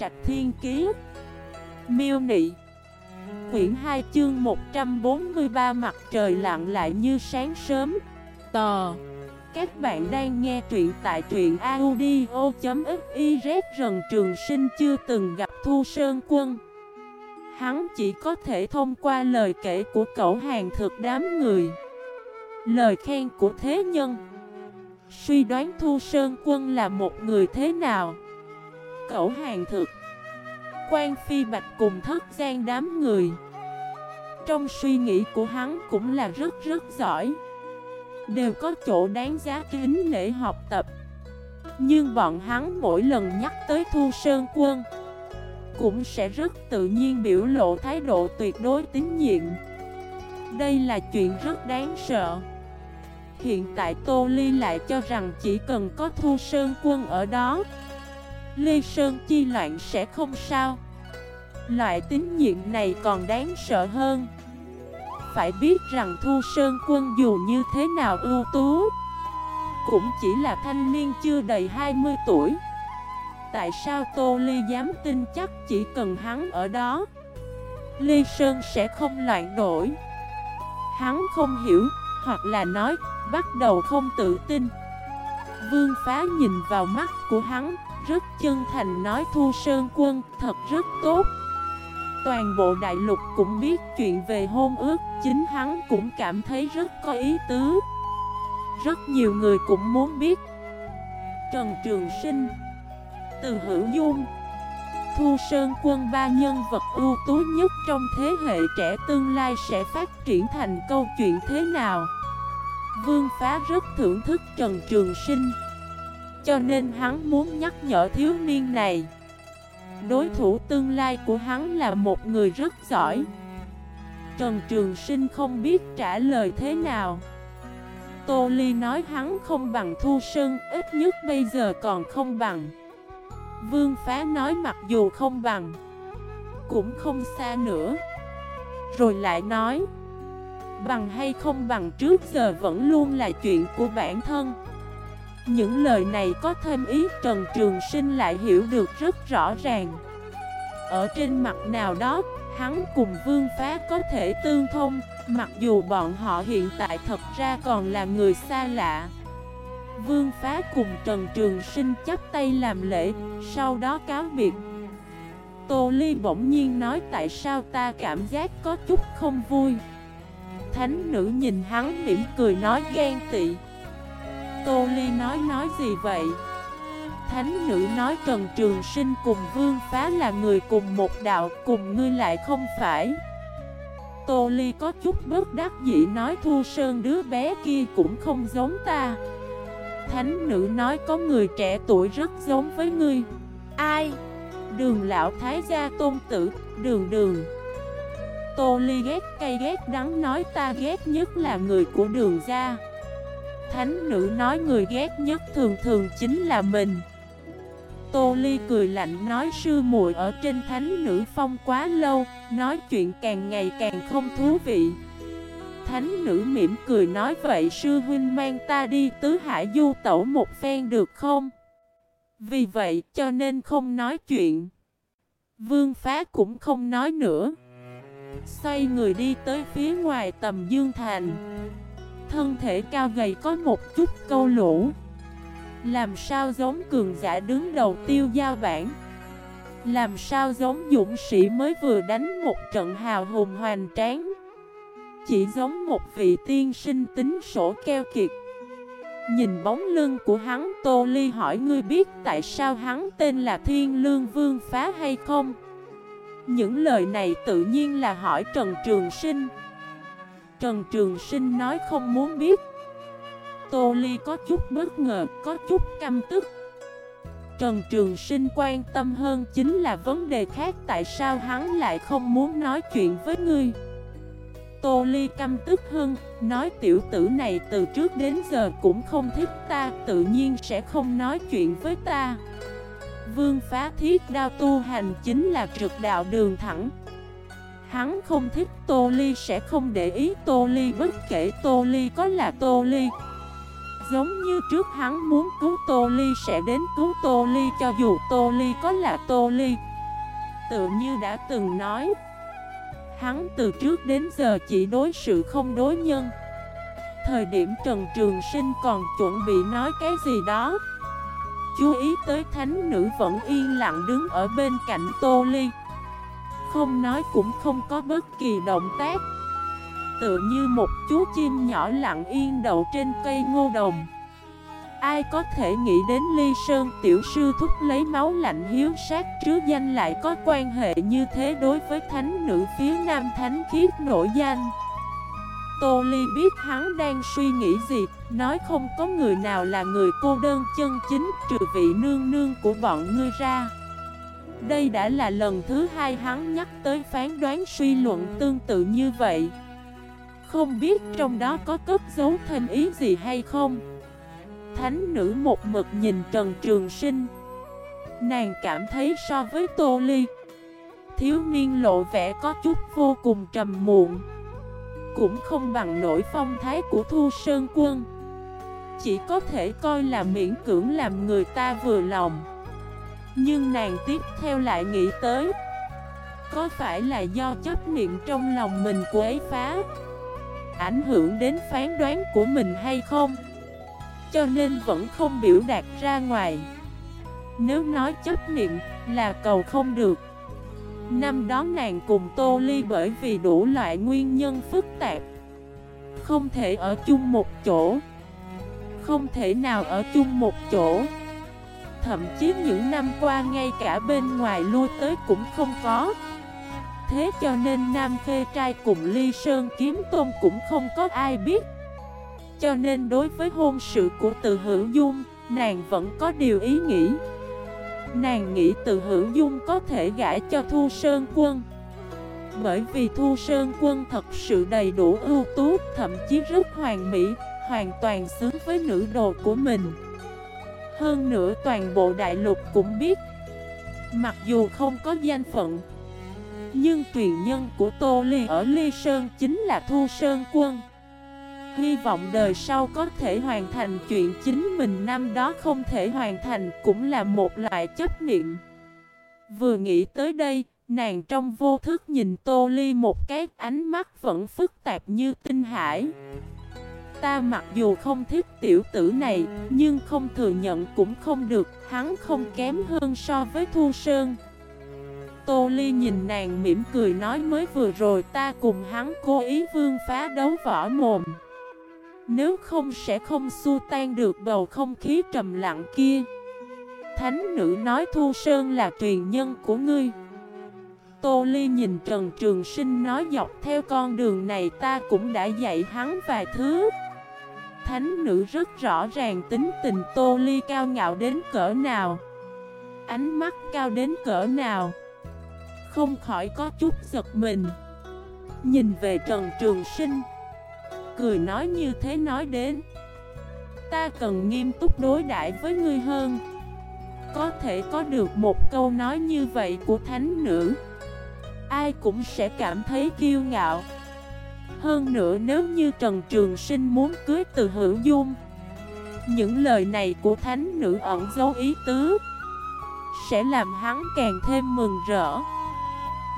Trạch Thiên Kiế Miêu Nị. Quyển 2 chương 143 mặt trời lặng lại như sáng sớm. Tò. Các bạn đang nghe truyện tại truyện audio.xyz Rần Trường Sinh chưa từng gặp Thu Sơn Quân. Hắn chỉ có thể thông qua lời kể của cậu hàng thực đám người. Lời khen của thế nhân. Suy đoán Thu Sơn Quân là một người thế nào? Cẩu hàng thực. Quan Phi Bạch cùng thất gian đám người. Trong suy nghĩ của hắn cũng là rất rất giỏi. Đều có chỗ đáng giá kính nể học tập. Nhưng bọn hắn mỗi lần nhắc tới Thu Sơn Quân, Cũng sẽ rất tự nhiên biểu lộ thái độ tuyệt đối tín nhiệm. Đây là chuyện rất đáng sợ. Hiện tại Tô Ly lại cho rằng chỉ cần có Thu Sơn Quân ở đó Lê Sơn chi loạn sẽ không sao. Loại tín nhiệm này còn đáng sợ hơn. Phải biết rằng Thu Sơn quân dù như thế nào ưu tú, Cũng chỉ là thanh niên chưa đầy 20 tuổi. Tại sao Tô Ly dám tin chắc chỉ cần hắn ở đó, Lê Sơn sẽ không loạn đổi Hắn không hiểu, Hoặc là nói, Bắt đầu không tự tin. Vương phá nhìn vào mắt của hắn rất chân thành nói Thu Sơn Quân, thật rất tốt. Toàn bộ đại lục cũng biết chuyện về hôn ước, Chính hắn cũng cảm thấy rất có ý tứ. Rất nhiều người cũng muốn biết. Trần Trường Sinh, Từ Hữu Dung, Thu Sơn Quân ba nhân vật ưu tú nhất trong thế hệ trẻ tương lai sẽ phát triển thành câu chuyện thế nào? Vương Phá rất thưởng thức Trần Trường Sinh cho nên hắn muốn nhắc nhở thiếu niên này. Đối thủ tương lai của hắn là một người rất giỏi. Trần Trường Sinh không biết trả lời thế nào. Tô Ly nói hắn không bằng Thu Sơn, Ít nhất bây giờ còn không bằng. Vương Phá nói mặc dù không bằng, Cũng không xa nữa. Rồi lại nói, Bằng hay không bằng trước giờ vẫn luôn là chuyện của bản thân những lời này có thêm ý Trần Trường Sinh lại hiểu được rất rõ ràng. Ở trên mặt nào đó, hắn cùng Vương Phá có thể tương thông Mặc dù bọn họ hiện tại thật ra còn là người xa lạ. Vương Phá cùng Trần Trường Sinh chắp tay làm lễ, sau đó cáo biệt. Tô Ly bỗng nhiên nói tại sao ta cảm giác có chút không vui. Thánh nữ nhìn hắn mỉm cười nói ghen tị. Tô Ly nói nói gì vậy? Thánh nữ nói Trần Trường Sinh cùng Vương Phá là người cùng một đạo cùng ngươi lại không phải. Tô Ly có chút bất đắc dĩ nói Thu Sơn đứa bé kia cũng không giống ta. Thánh nữ nói có người trẻ tuổi rất giống với ngươi. Ai? Đường lão thái gia tôn tử, đường đường. Tô Ly ghét cay ghét đắng nói ta ghét nhất là người của đường gia. Thánh nữ nói người ghét nhất thường thường chính là mình. Tô Ly cười lạnh nói, sư muội ở trên thánh nữ phong quá lâu, Nói chuyện càng ngày càng không thú vị. Thánh nữ mỉm cười nói, vậy sư huynh mang ta đi tứ hải du tẩu một phen được không? Vì vậy cho nên không nói chuyện. Vương phá cũng không nói nữa. Xoay người đi tới phía ngoài tầm dương thành. Thân thể cao gầy có một chút câu lũ. Làm sao giống cường giả đứng đầu tiêu giao bản Làm sao giống dũng sĩ mới vừa đánh một trận hào hùng hoành tráng? Chỉ giống một vị tiên sinh tính sổ keo kiệt. Nhìn bóng lưng của hắn, Tô Ly hỏi, ngươi biết tại sao hắn tên là Thiên Lương Vương Phá hay không? Những lời này tự nhiên là hỏi Trần Trường Sinh. Trần Trường Sinh nói không muốn biết. Tô Ly có chút bất ngờ, có chút căm tức. Trần Trường Sinh quan tâm hơn chính là vấn đề khác Tại sao hắn lại không muốn nói chuyện với ngươi? Tô Ly căm tức hơn Nói tiểu tử này từ trước đến giờ cũng không thích ta Tự nhiên sẽ không nói chuyện với ta. Vương phá thiết đao tu hành chính là trực đạo đường thẳng. Hắn không thích Tô Ly, sẽ không để ý Tô Ly, bất kể Tô Ly có là Tô Ly. Giống như trước hắn muốn cứu Tô Ly, sẽ đến cứu Tô Ly, cho dù Tô Ly có là Tô Ly. Tự như đã từng nói, Hắn từ trước đến giờ chỉ đối sự không đối nhân. Thời điểm Trần Trường Sinh còn chuẩn bị nói cái gì đó, Chú ý tới thánh nữ vẫn yên lặng đứng ở bên cạnh Tô Ly. Không nói cũng không có bất kỳ động tác. Tựa như một chú chim nhỏ lặng yên đậu trên cây ngô đồng. Ai có thể nghĩ đến ly sơn tiểu sư thúc lấy máu lạnh hiếu sát trước danh lại có quan hệ như thế đối với thánh nữ phía nam thánh khiết nổi danh? Tô Ly biết hắn đang suy nghĩ gì, nói không có người nào là người cô đơn chân chính trừ vị nương nương của bọn ngươi ra. Đây đã là lần thứ hai hắn nhắc tới phán đoán suy luận tương tự như vậy. Không biết trong đó có cất giấu thêm ý gì hay không? Thánh nữ một mực nhìn Trần Trường Sinh. Nàng cảm thấy so với Tô Ly, Thiếu niên lộ vẻ có chút vô cùng trầm muộn, Cũng không bằng nổi phong thái của Thu Sơn Quân. Chỉ có thể coi là miễn cưỡng làm người ta vừa lòng. Nhưng nàng tiếp theo lại nghĩ tới, Có phải là do chấp niệm trong lòng mình quấy phá, ảnh hưởng đến phán đoán của mình hay không? Cho nên vẫn không biểu đạt ra ngoài. Nếu nói chấp niệm là cầu không được. Năm đó nàng cùng Tô Ly bởi vì đủ loại nguyên nhân phức tạp, Không thể ở chung một chỗ. Không thể nào ở chung một chỗ. Thậm chí những năm qua ngay cả bên ngoài lui tới cũng không có. Thế cho nên Nam Khê Trai cùng Ly Sơn Kiếm Tôn cũng không có ai biết. Cho nên đối với hôn sự của Từ Hữu Dung, Nàng vẫn có điều ý nghĩ. Nàng nghĩ Từ Hữu Dung có thể gãi cho Thu Sơn Quân. Bởi vì Thu Sơn Quân thật sự đầy đủ ưu tú, Thậm chí rất hoàn mỹ, Hoàn toàn xứng với nữ đồ của mình. Hơn nữa toàn bộ đại lục cũng biết Mặc dù không có danh phận nhưng truyền nhân của Tô Ly ở Ly Sơn chính là Thu Sơn Quân. Hy vọng đời sau có thể hoàn thành chuyện chính mình năm đó không thể hoàn thành cũng là một loại chấp niệm. Vừa nghĩ tới đây, nàng trong vô thức nhìn Tô Ly một cái ánh mắt vẫn phức tạp như tinh hải. Ta mặc dù không thích tiểu tử này, nhưng không thừa nhận cũng không được, hắn không kém hơn so với Thu Sơn. Tô Ly nhìn nàng mỉm cười nói mới vừa rồi ta cùng hắn cố ý vương phá đấu võ mồm. Nếu không sẽ không xua tan được bầu không khí trầm lặng kia. Thánh nữ nói Thu Sơn là truyền nhân của ngươi. Tô Ly nhìn Trần Trường Sinh nói dọc theo con đường này ta cũng đã dạy hắn vài thứ. Thánh nữ rất rõ ràng tính tình Tô Ly cao ngạo đến cỡ nào. Ánh mắt cao đến cỡ nào. Không khỏi có chút giật mình. Nhìn về Trần Trường Sinh. Cười nói như thế nói đến. Ta cần nghiêm túc đối đãi với ngươi hơn. Có thể có được một câu nói như vậy của thánh nữ, Ai cũng sẽ cảm thấy kiêu ngạo. Hơn nữa nếu như Trần Trường Sinh muốn cưới từ hữu dung. Những lời này của thánh nữ ẩn dấu ý tứ. Sẽ làm hắn càng thêm mừng rỡ.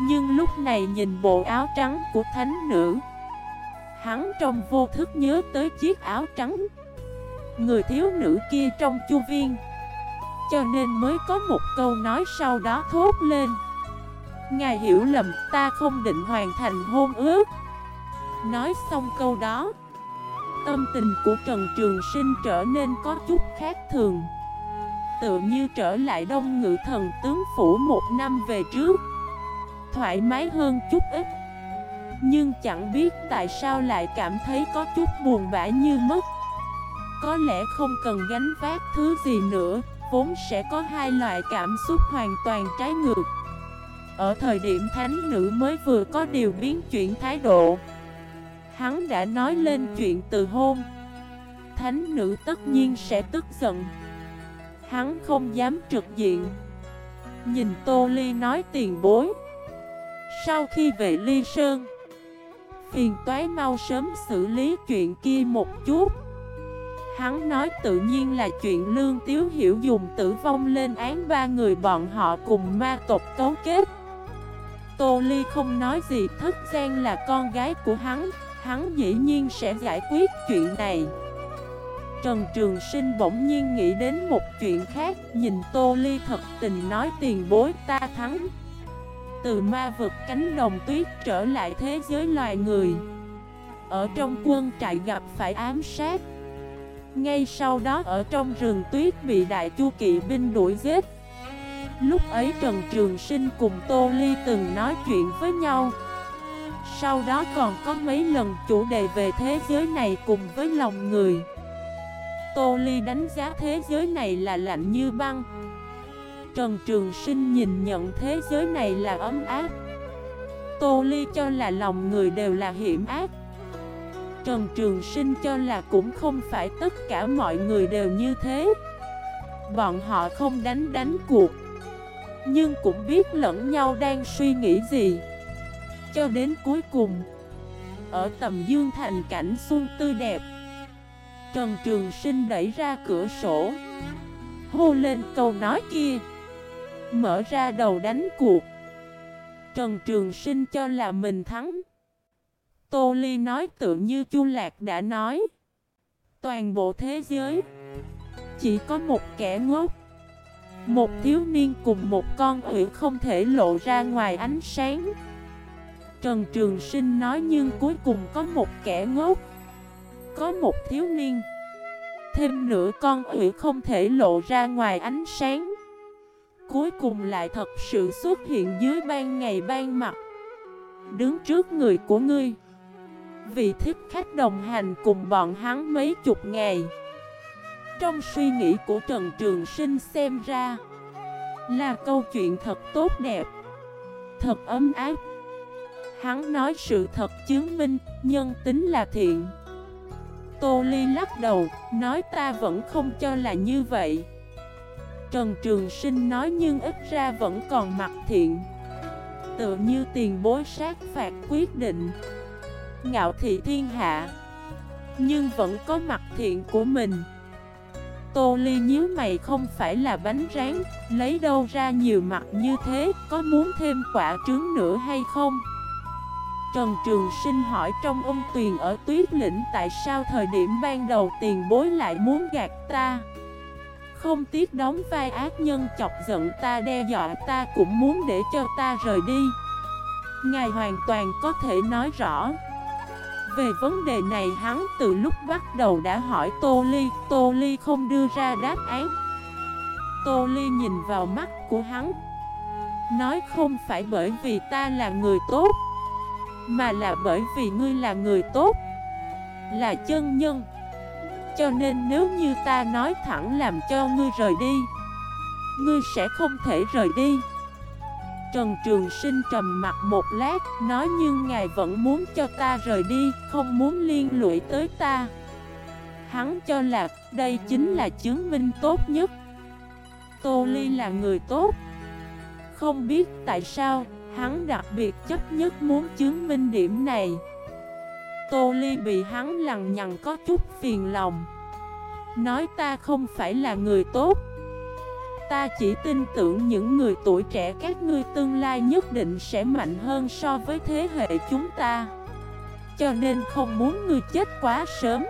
Nhưng lúc này nhìn bộ áo trắng của thánh nữ, Hắn trong vô thức nhớ tới chiếc áo trắng Người thiếu nữ kia trong chu viên. Cho nên mới có một câu nói sau đó thốt lên. Ngài hiểu lầm, ta không định hoàn thành hôn ước. Nói xong câu đó, Tâm tình của Trần Trường Sinh trở nên có chút khác thường. Tự như trở lại đông ngự thần tướng phủ một năm về trước, thoải mái hơn chút ít. Nhưng chẳng biết tại sao lại cảm thấy có chút buồn bã như mất. Có lẽ không cần gánh vác thứ gì nữa, Vốn sẽ có hai loại cảm xúc hoàn toàn trái ngược. Ở thời điểm thánh nữ mới vừa có điều biến chuyển thái độ Hắn đã nói lên chuyện từ hôn Thánh nữ tất nhiên sẽ tức giận. Hắn không dám trực diện. Nhìn Tô Ly nói tiền bối. Sau khi về Ly Sơn Phiền toái mau sớm xử lý chuyện kia một chút. Hắn nói tự nhiên là chuyện Lương Tiếu Hiểu dùng tử vong lên án ba người bọn họ cùng ma tộc cấu kết. Tô Ly không nói gì Thất Giang là con gái của hắn Hắn dĩ nhiên sẽ giải quyết chuyện này. Trần Trường Sinh bỗng nhiên nghĩ đến một chuyện khác, Nhìn Tô Ly thật tình nói tiền bối ta thắng. Từ ma vực cánh đồng tuyết trở lại thế giới loài người. Ở trong quân trại gặp phải ám sát. Ngay sau đó ở trong rừng tuyết bị đại chu kỵ binh đuổi giết. Lúc ấy Trần Trường Sinh cùng Tô Ly từng nói chuyện với nhau. Sau đó còn có mấy lần chủ đề về thế giới này cùng với lòng người. Tô Ly đánh giá thế giới này là lạnh như băng. Trần Trường Sinh nhìn nhận thế giới này là ấm áp. Tô Ly cho là lòng người đều là hiểm ác. Trần Trường Sinh cho là cũng không phải tất cả mọi người đều như thế. Bọn họ không đánh đánh cuộc, Nhưng cũng biết lẫn nhau đang suy nghĩ gì. Cho đến cuối cùng. Ở tầm dương thành cảnh xuân tươi đẹp, Trần Trường Sinh đẩy ra cửa sổ, Hô lên câu nói kia. Mở ra đầu đánh cuộc. Trần Trường Sinh cho là mình thắng. Tô Ly nói tự như Chu Lạc đã nói. Toàn bộ thế giới, Chỉ có một kẻ ngốc. Một thiếu niên cùng một con hữu không thể lộ ra ngoài ánh sáng. Trần Trường Sinh nói nhưng cuối cùng có một kẻ ngốc, có một thiếu niên. Thêm nữa con ủy không thể lộ ra ngoài ánh sáng. Cuối cùng lại thật sự xuất hiện dưới ban ngày ban mặt. Đứng trước người của ngươi. Vì thích khách đồng hành cùng bọn hắn mấy chục ngày. Trong suy nghĩ của Trần Trường Sinh xem ra Là câu chuyện thật tốt đẹp, Thật ấm áp. Hắn nói sự thật chứng minh Nhân tính là thiện. Tô Ly lắc đầu, nói ta vẫn không cho là như vậy. Trần Trường Sinh nói nhưng ít ra vẫn còn mặt thiện. Tựa như tiền bối sát phạt quyết định. Ngạo thị thiên hạ Nhưng vẫn có mặt thiện của mình. Tô Ly nhíu mày không phải là bánh rán Lấy đâu ra nhiều mặt như thế Có muốn thêm quả trứng nữa hay không? Trần Trường Sinh hỏi trong ung tuyền ở tuyết lĩnh tại sao thời điểm ban đầu tiền bối lại muốn gạt ta? Không tiếc đóng vai ác nhân chọc giận ta, đe dọa ta, cũng muốn để cho ta rời đi. Ngài hoàn toàn có thể nói rõ. Về vấn đề này hắn từ lúc bắt đầu đã hỏi Tô Ly Tô Ly không đưa ra đáp án. Tô Ly nhìn vào mắt của hắn, Nói không phải bởi vì ta là người tốt mà là bởi vì ngươi là người tốt, Là chân nhân. Cho nên nếu như ta nói thẳng làm cho ngươi rời đi, Ngươi sẽ không thể rời đi. Trần Trường Sinh trầm mặt một lát, Nói nhưng ngài vẫn muốn cho ta rời đi, Không muốn liên lụy tới ta. Hắn cho là đây chính là chứng minh tốt nhất. Tô Ly là người tốt. Không biết tại sao Hắn đặc biệt chấp nhất muốn chứng minh điểm này. Tô Ly bị hắn lằng nhằng có chút phiền lòng. Nói ta không phải là người tốt. Ta chỉ tin tưởng những người tuổi trẻ các ngươi tương lai nhất định sẽ mạnh hơn so với thế hệ chúng ta. Cho nên không muốn ngươi chết quá sớm.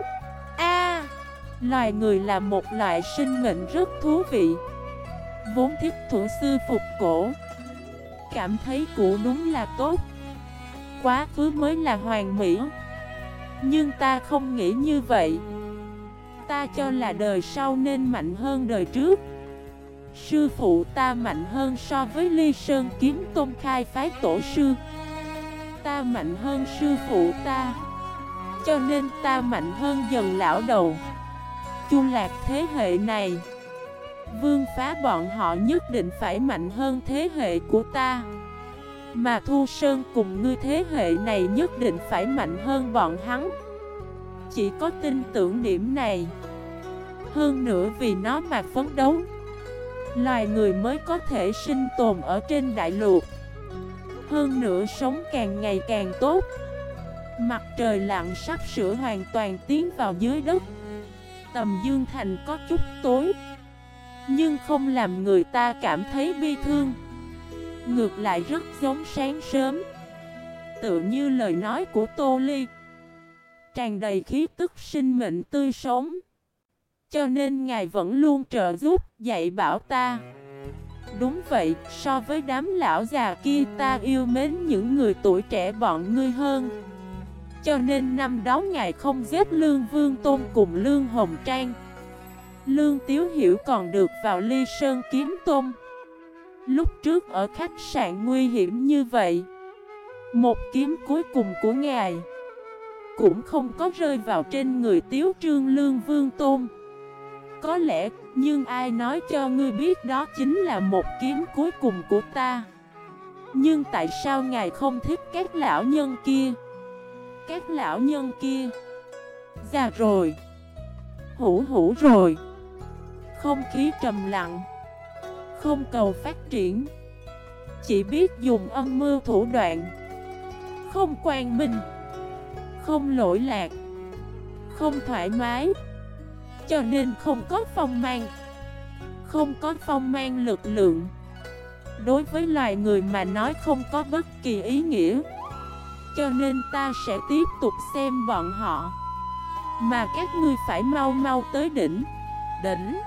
A, Loài người là một loại sinh mệnh rất thú vị. Vốn thiết thủ sư phục cổ cảm thấy cũ đúng là tốt. Quá khứ mới là hoàn mỹ. Nhưng ta không nghĩ như vậy. Ta cho là đời sau nên mạnh hơn đời trước. Sư phụ ta mạnh hơn so với Ly Sơn Kiếm Tôn khai phái tổ sư. Ta mạnh hơn sư phụ ta, Cho nên ta mạnh hơn dần lão đầu. Chu lạc thế hệ này Vương phá bọn họ nhất định phải mạnh hơn thế hệ của ta. Mà Thu Sơn cùng ngươi thế hệ này nhất định phải mạnh hơn bọn hắn. Chỉ có tin tưởng điểm này. Hơn nữa vì nó mà phấn đấu, Loài người mới có thể sinh tồn ở trên đại lục. Hơn nữa sống càng ngày càng tốt. Mặt trời lặn sắp sửa hoàn toàn tiến vào dưới đất. Tầm Dương Thành có chút tối. Nhưng không làm người ta cảm thấy bi thương. Ngược lại rất giống sáng sớm. Tự như lời nói của Tô Ly. Tràn đầy khí tức sinh mệnh tươi sống. Cho nên Ngài vẫn luôn trợ giúp dạy bảo ta. Đúng vậy, so với đám lão già kia ta yêu mến những người tuổi trẻ bọn ngươi hơn. Cho nên năm đó Ngài không giết Lương Vương Tôn cùng Lương Hồng Trang. Lương Tiếu Hiểu còn được vào ly sơn kiếm tôn Lúc trước ở khách sạn nguy hiểm như vậy Một kiếm cuối cùng của ngài Cũng không có rơi vào trên người Tiếu Trương Lương Vương Tôn. Có lẽ, nhưng ai nói cho ngươi biết đó chính là một kiếm cuối cùng của ta. Nhưng tại sao ngài không thích các lão nhân kia? Các lão nhân kia? Già rồi. Hủ hủ rồi. Không khí trầm lặng, không cầu phát triển. Chỉ biết dùng âm mưu thủ đoạn, Không quan minh, Không lỗi lạc, Không thoải mái. Cho nên không có phong mang, Không có phong mang lực lượng. Đối với loài người mà nói không có bất kỳ ý nghĩa. Cho nên ta sẽ tiếp tục xem bọn họ. Mà các ngươi phải mau mau tới đỉnh. Đỉnh.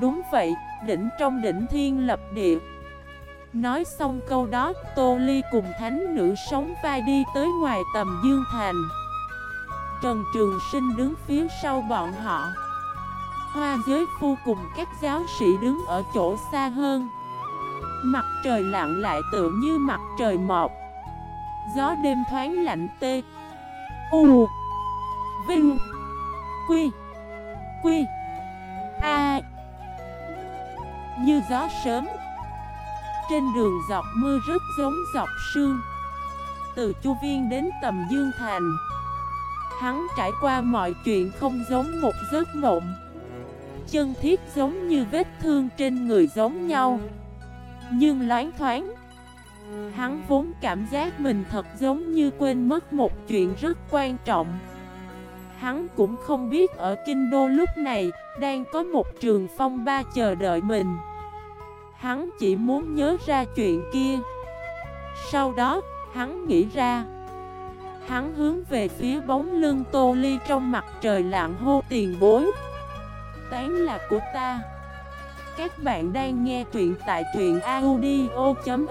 Đúng vậy, đỉnh trong đỉnh thiên lập địa. Nói xong câu đó, Tô Ly cùng thánh nữ sống vai đi tới ngoài tầm Dương Thành. Trần Trường Sinh đứng phía sau bọn họ. Hoa giới phu cùng các giáo sĩ đứng ở chỗ xa hơn. Mặt trời lặng lại tựa như mặt trời mọc. Gió đêm thoáng lạnh tê. U Vinh Quy Quy A như gió sớm. Trên đường dọc mưa rất giống dọc sương. Từ Chu Viên đến tầm Dương Thành, Hắn trải qua mọi chuyện không giống một giấc mộng. Chân thiết giống như vết thương trên người giống nhau. Nhưng loáng thoáng, Hắn vốn cảm giác mình thật giống như quên mất một chuyện rất quan trọng. Hắn cũng không biết ở Kinh Đô lúc này Đang có một trường phong ba chờ đợi mình. Hắn chỉ muốn nhớ ra chuyện kia. Sau đó, hắn nghĩ ra. Hắn hướng về phía bóng lưng tô ly trong mặt trời lạng hô tiền bối Tán là của ta. Các bạn đang nghe truyện tại truyện audio.fif